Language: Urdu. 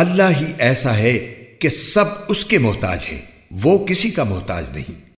اللہ ہی ایسا ہے کہ سب اس کے محتاج ہیں، وہ کسی کا محتاج نہیں۔